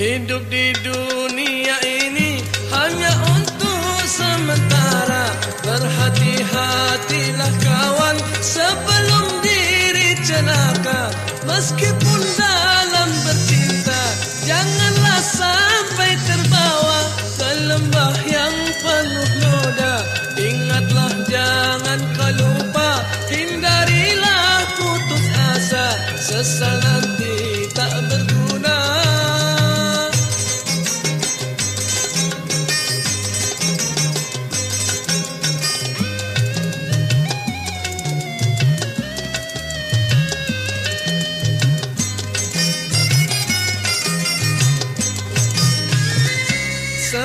Hidup di dunia ini hanya untuk sementara. Berhati-hatilah kawan sebelum diri celaka. Meskipun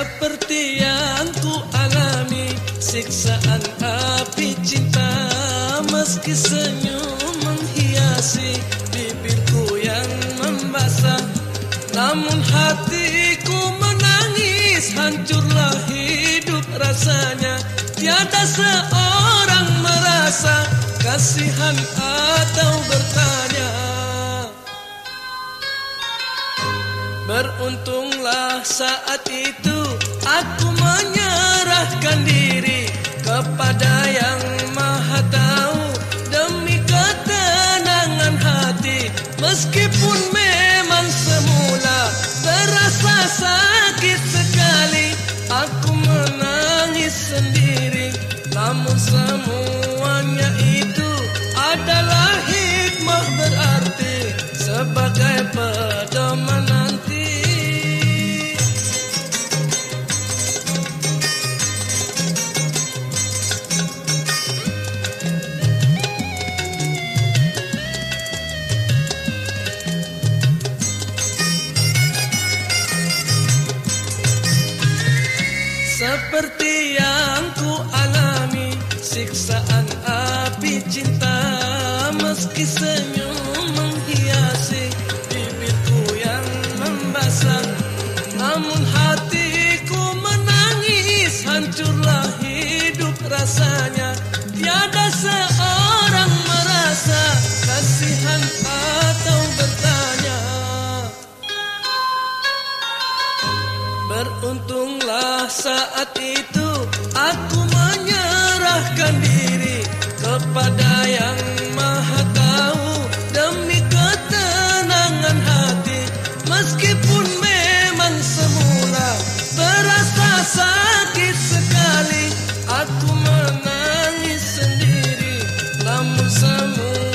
Seperti yang ku alami Siksaan api cinta Meski senyum menghiasi Bibirku yang membasah Namun hatiku menangis Hancurlah hidup rasanya. Tiada seorang merasa Kasihan atau bertanya Beruntunglah saat itu aku menyerahkan diri kepada yang maha tahu. Demi ketenangan hati meskipun memang semula terasa sakit sekali aku menangis sendiri. Namun semuanya itu adalah hikmah berarti sebagai pedoman Seperti yang ku alami Siksaan api cinta Meski senyum menghiasi Bibirku yang membasah Namun hatiku menangis Hancurlah hidup rasanya Untunglah saat itu aku menyerahkan diri kepada yang maha tahu demi ketenangan hati. Meskipun memang semula terasa sakit sekali aku menangis sendiri. Namun semula